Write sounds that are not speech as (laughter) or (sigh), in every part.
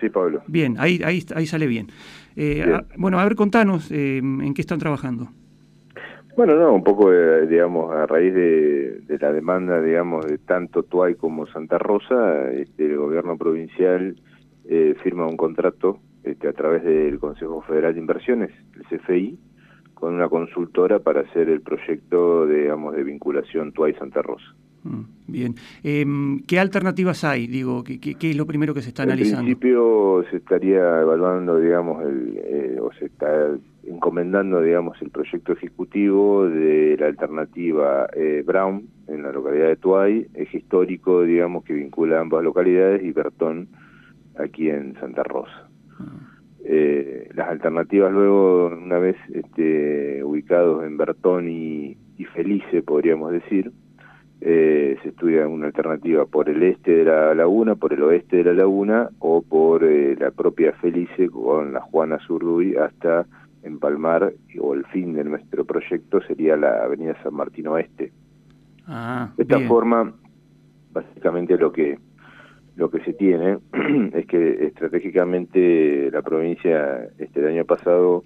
Sí, Pablo. Bien, ahí, ahí, ahí sale bien. Eh, Bien. a- bueno, a ver, contanos eh, en qué están trabajando. Bueno, no, un poco, eh, digamos, a raíz de, de la demanda, digamos, de tanto Tuay como Santa Rosa, este, el gobierno provincial eh, firma un contrato este, a través del Consejo Federal de Inversiones, el CFI, con una consultora para hacer el proyecto, digamos, de vinculación Tuay-Santa Rosa. Mm, Bien. Em, ¿Qué alternativas hay? Digo, ¿qué, qué, qué es lo primero que se está En analizando? principio se estaría evaluando, digamos, el, eh, o se está encomendando, digamos, el proyecto ejecutivo de la alternativa eh, Brown en la localidad de Tuay, eje histórico, digamos, que vincula ambas localidades, y Bertón aquí en Santa Rosa. Ah, Eh, las alternativas luego, una vez este, ubicados en Bertón y, y Felice, podríamos decir, eh, se estudia una alternativa por el este de la laguna, por el oeste de la laguna o por eh, la propia Felice con la Juana Zurduy hasta empalmar o el fin de nuestro proyecto sería la avenida San Martín Oeste. Ah, De esta bien. forma, básicamente lo que lo que se tiene (clears throat) es que estratégicamente la provincia este el año pasado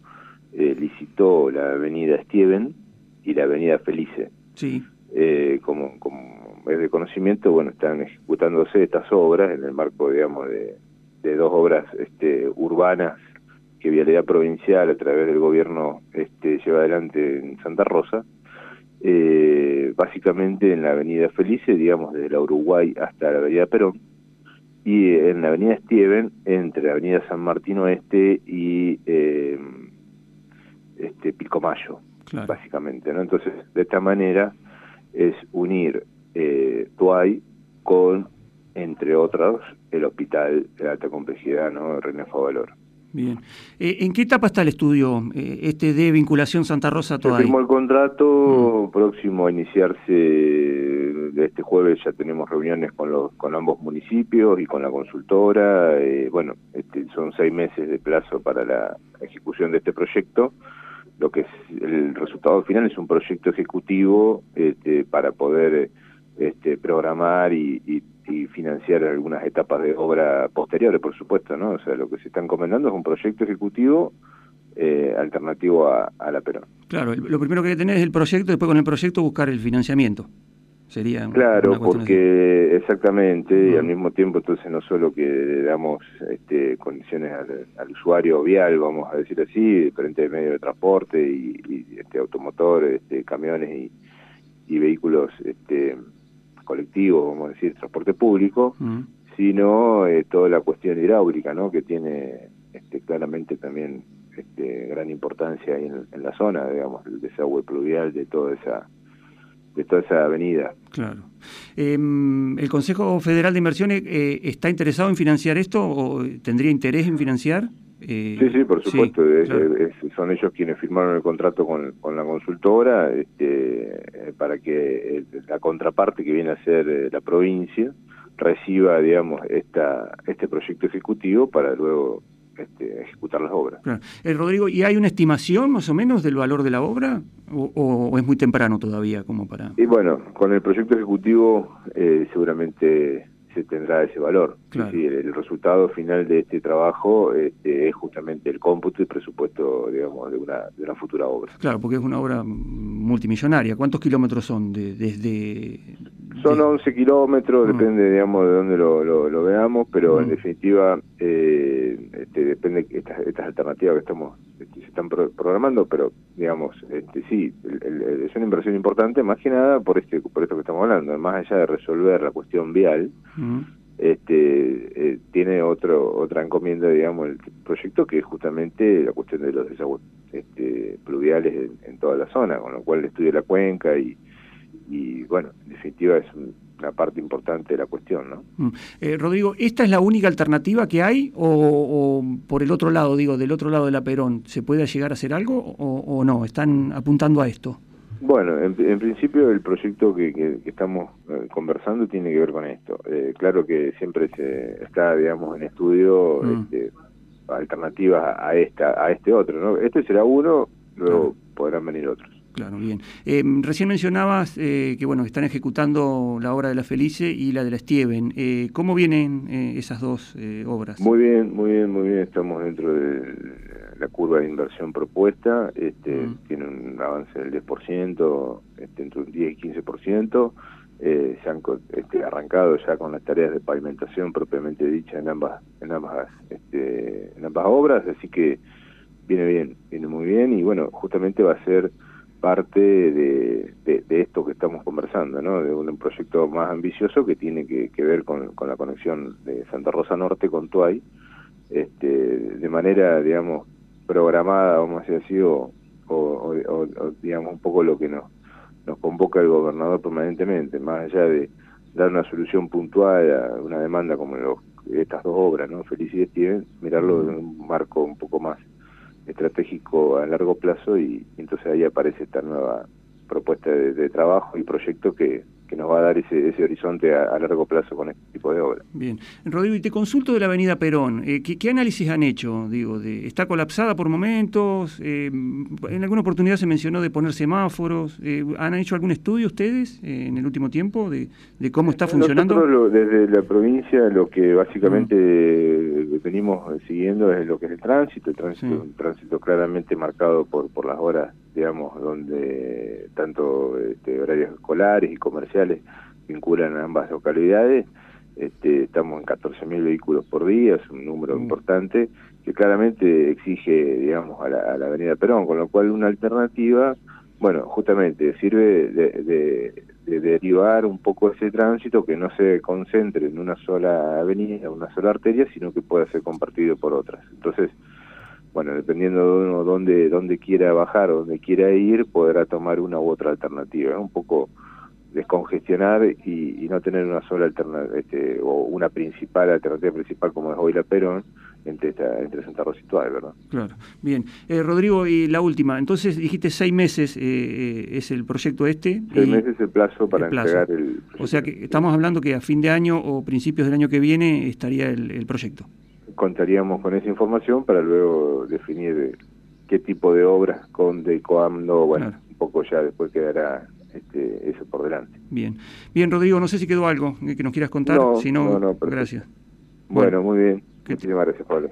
eh, licitó la avenida Stieven y la avenida Felice. Sí. Eh, como, como es de conocimiento, bueno, están ejecutándose estas obras en el marco, digamos, de, de dos obras este, urbanas que Vialidad Provincial a través del gobierno este, lleva adelante en Santa Rosa. Eh, básicamente en la avenida Felice, digamos, desde la Uruguay hasta la avenida Perón, y en la avenida Stieven, entre la avenida San Martín Oeste y eh, este Pilcomayo Claro. básicamente, ¿no? Entonces, de esta manera es unir eh, Tuay con, entre otros, el hospital de alta complejidad, ¿no? René Favalor. Bien. Eh, ¿En qué etapa está el estudio eh, este de vinculación Santa Rosa Se Toay? firmó el contrato próximo a iniciarse de este jueves ya tenemos reuniones con los con ambos municipios y con la consultora eh, bueno este, son seis meses de plazo para la ejecución de este proyecto lo que es el resultado final es un proyecto ejecutivo este, para poder este, programar y, financiar algunas etapas de obra posteriores, por supuesto, ¿no? O sea, lo que se está encomendando es un proyecto ejecutivo eh, alternativo a, a la Perón. Claro, lo primero que hay que tener es el proyecto, después con el proyecto buscar el financiamiento. Sería Claro, porque exactamente, y al mismo tiempo entonces no solo que damos este, condiciones al, al usuario vial, vamos a decir así, diferentes medios de transporte y, y, este, automotores, este, camiones y, y vehículos este, colectivos, vamos a decir, transporte público, sino eh, toda la cuestión hidráulica, ¿no? Que tiene este, claramente también este, gran importancia ahí en, en la zona, digamos, el desagüe pluvial de toda esa de toda esa avenida. Claro. Em, ¿El Consejo Federal de Inversiones eh, está interesado en financiar esto o tendría interés en financiar? Eh, Sí, sí, por supuesto. es- claro. es- son ellos quienes firmaron el contrato con, con la consultora este, eh, para que eh, la contraparte que viene a ser la provincia reciba, digamos, esta este proyecto ejecutivo para luego ejecutar las obras. Claro. Eh, Rodrigo, ¿y hay una estimación más o menos del valor de la obra? ¿O, o es muy temprano todavía como para...? Y bueno, con el proyecto ejecutivo eh, seguramente se tendrá ese valor. Claro. sí, el, el resultado final de este trabajo este, es justamente el cómputo y presupuesto, digamos, de una, de una futura obra. Claro, porque es una obra multimillonaria. ¿Cuántos kilómetros son de- desde...? Son de- 11 kilómetros, Mm. depende, digamos, de dónde lo, lo, lo veamos, pero en Mm. definitiva, eh, este, depende de estas, estas alternativas que estamos este, se están pro- programando, pero digamos, este, sí, el- el- es una inversión importante, más que nada por este por esto que estamos hablando, más allá de resolver la cuestión vial, Mm. este eh, tiene otro otra encomienda, digamos, el proyecto que es justamente la cuestión de los desagües este, pluviales en, en toda la zona, con lo cual el estudio de la cuenca y, y bueno, en definitiva es un- una parte importante de la cuestión, ¿no? Mm. Eh, Rodrigo, ¿esta es la única alternativa que hay o, o por el otro lado, digo, del otro lado de la Perón, se puede llegar a hacer algo o, o no? ¿Están apuntando a esto? Bueno, en, en principio el proyecto que, que- que estamos eh, conversando tiene que ver con esto. Eh, claro que siempre se está, digamos, en estudio Mm. este, alternativas a, a esta, a este otro, ¿no? Este será uno, luego podrán venir otros. Claro, bien. Eh, recién mencionabas eh, que bueno están ejecutando la obra de la Felice y la de la Stieven. Eh, ¿Cómo vienen esas dos obras? Muy bien, muy bien, muy bien. Estamos dentro de la curva de inversión propuesta. Este. Tiene un avance del 10%, este, entre un 10 y 15%. se han este, arrancado ya con las tareas de pavimentación propiamente dicha en ambas en ambas este, en ambas obras, así que viene bien, viene muy bien y bueno, justamente va a ser parte de, de, esto que estamos conversando, ¿no? de un, proyecto más ambicioso que tiene que, ver con, con, la conexión de Santa Rosa Norte con Tuay, este, de manera, digamos, programada, vamos a decir así, o, o, digamos un poco lo que nos, nos convoca el gobernador permanentemente, más allá de dar una solución puntual a una demanda como los, estas dos obras, ¿no? Felicidad y Steven, mirarlo en un marco un poco más estratégico a largo plazo y, entonces ahí aparece esta nueva propuesta de, trabajo y proyecto que, que, nos va a dar ese, ese horizonte a, largo plazo con este tipo de obra. Bien. Rodrigo, y te consulto de la avenida Perón. Eh, ¿qué, análisis han hecho? Digo, de, ¿Está colapsada por momentos? Eh, en alguna oportunidad se mencionó de poner semáforos. Eh, ¿Han hecho algún estudio ustedes en el último tiempo de, de cómo está funcionando? Nosotros desde la provincia lo que básicamente. Venimos siguiendo es lo que es el tránsito, el tránsito, un tránsito claramente marcado por, por las horas digamos, donde tanto este, horarios escolares y comerciales vinculan a ambas localidades. Este, estamos en 14.000 vehículos por día, es un número mm. importante que claramente exige, digamos, a la, Avenida Perón, con lo cual una alternativa, bueno, justamente sirve de, de, derivar un poco ese tránsito que no se concentre en una sola avenida, una sola arteria, sino que pueda ser compartido por otras. Entonces, bueno, dependiendo de uno dónde, dónde quiera bajar o dónde quiera ir, podrá tomar una u otra alternativa. Un poco descongestionar y, no tener una sola alternativa, este, o una principal, alternativa principal como es hoy la Perón, entre, esta, entre Santa Rosa y ¿verdad? Claro, bien. Eh, Rodrigo, y la última, entonces dijiste seis meses eh, eh, es el proyecto este. Seis meses es el plazo para entregar el O sea que estamos hablando que a fin de año o principios del año que viene estaría el proyecto contaríamos con esa información para luego definir qué tipo de obras, con de cuándo, bueno, un poco ya después quedará este, eso por delante. Bien, bien Rodrigo, no sé si quedó algo que nos quieras contar, si no, no, gracias. Bueno, muy bien, muchísimas gracias Pablo.